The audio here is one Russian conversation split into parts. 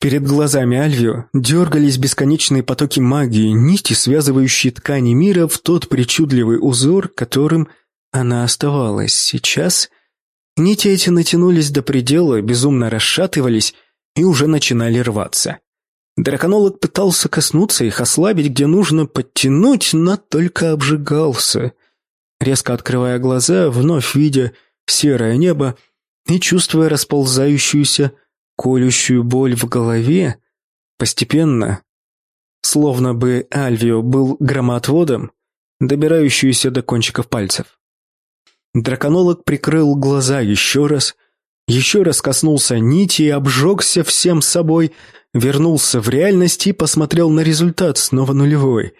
Перед глазами Альвио дергались бесконечные потоки магии, нити, связывающие ткани мира в тот причудливый узор, которым она оставалась. Сейчас нити эти натянулись до предела, безумно расшатывались и уже начинали рваться. Драконолог пытался коснуться их, ослабить, где нужно, подтянуть, но только обжигался. Резко открывая глаза, вновь видя серое небо и чувствуя расползающуюся колющую боль в голове, постепенно, словно бы Альвио был громоотводом, добирающуюся до кончиков пальцев. Драконолог прикрыл глаза еще раз, еще раз коснулся нити и обжегся всем собой, вернулся в реальность и посмотрел на результат, снова нулевой.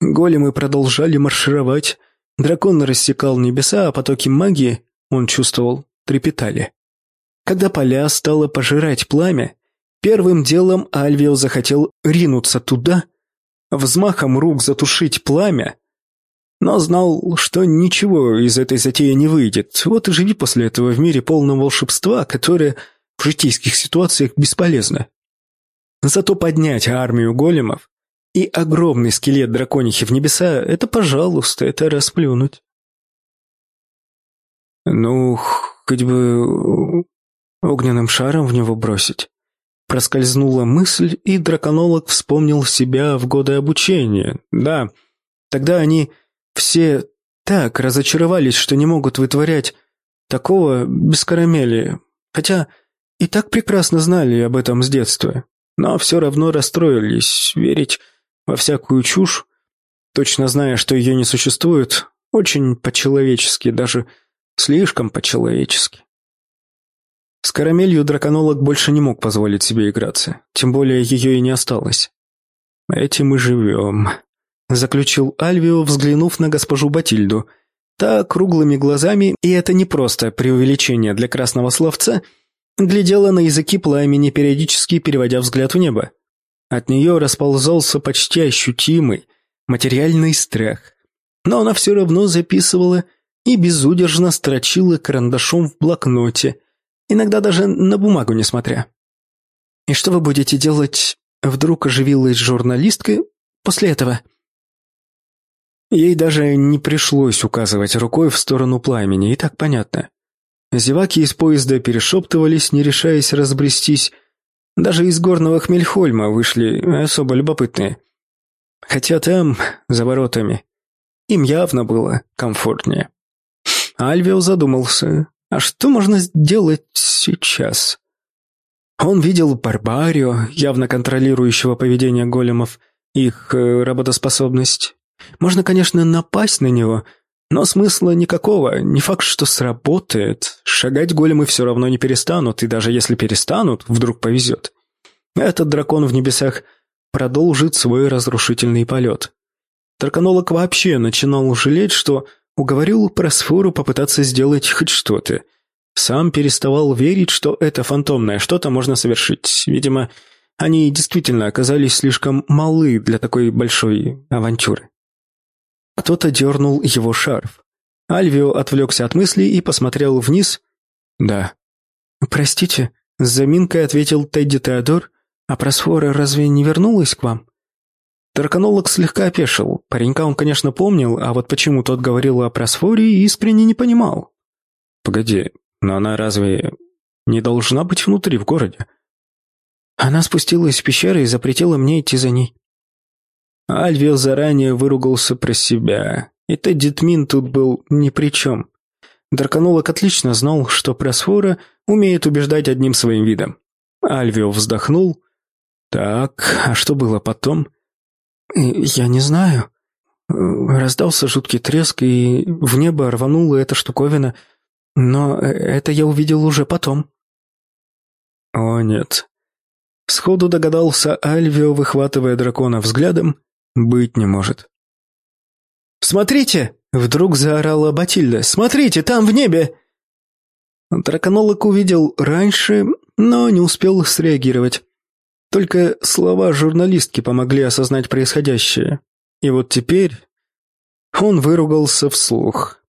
Големы продолжали маршировать, дракон рассекал небеса, а потоки магии, он чувствовал, трепетали. Когда поля стало пожирать пламя, первым делом Альвио захотел ринуться туда, взмахом рук затушить пламя, но знал, что ничего из этой затеи не выйдет. Вот и живи после этого в мире полном волшебства, которое в житейских ситуациях бесполезно. Зато поднять армию големов и огромный скелет драконихи в небеса — это, пожалуйста, это расплюнуть. Ну, хоть бы огненным шаром в него бросить. Проскользнула мысль, и драконолог вспомнил себя в годы обучения. Да, тогда они все так разочаровались, что не могут вытворять такого без карамели, хотя и так прекрасно знали об этом с детства, но все равно расстроились, верить во всякую чушь, точно зная, что ее не существует, очень по-человечески, даже слишком по-человечески. С карамелью драконолог больше не мог позволить себе играться, тем более ее и не осталось. «Этим и живем», — заключил Альвио, взглянув на госпожу Батильду. Та круглыми глазами, и это не просто преувеличение для красного словца, глядела на языки пламени, периодически переводя взгляд в небо. От нее расползался почти ощутимый, материальный страх. Но она все равно записывала и безудержно строчила карандашом в блокноте — иногда даже на бумагу не смотря. «И что вы будете делать?» Вдруг оживилась журналистка после этого. Ей даже не пришлось указывать рукой в сторону пламени, и так понятно. Зеваки из поезда перешептывались, не решаясь разбрестись. Даже из горного Хмельхольма вышли особо любопытные. Хотя там, за воротами, им явно было комфортнее. Альвио задумался. А что можно сделать сейчас? Он видел Барбарио, явно контролирующего поведение големов, их э, работоспособность. Можно, конечно, напасть на него, но смысла никакого, не факт, что сработает. Шагать големы все равно не перестанут, и даже если перестанут, вдруг повезет. Этот дракон в небесах продолжит свой разрушительный полет. Драконолог вообще начинал жалеть, что Уговорил Просфору попытаться сделать хоть что-то. Сам переставал верить, что это фантомное что-то можно совершить. Видимо, они действительно оказались слишком малы для такой большой авантюры. Кто-то дернул его шарф. Альвио отвлекся от мыслей и посмотрел вниз. «Да». «Простите», — с заминкой ответил Тедди Теодор, «а Просфора разве не вернулась к вам?» Драконолог слегка опешил. Паренька он, конечно, помнил, а вот почему тот говорил о просфории, искренне не понимал. «Погоди, но она разве не должна быть внутри, в городе?» Она спустилась в пещеру и запретила мне идти за ней. Альвио заранее выругался про себя. И Тедди Тмин тут был ни при чем. Драконолог отлично знал, что Просфора умеет убеждать одним своим видом. Альвио вздохнул. Так, а что было потом? «Я не знаю». Раздался жуткий треск, и в небо рванула эта штуковина, но это я увидел уже потом. О, нет. Сходу догадался Альвио, выхватывая дракона взглядом, быть не может. «Смотрите!» — вдруг заорала Батильда. «Смотрите, там в небе!» Драконолог увидел раньше, но не успел среагировать. Только слова журналистки помогли осознать происходящее. И вот теперь он выругался вслух.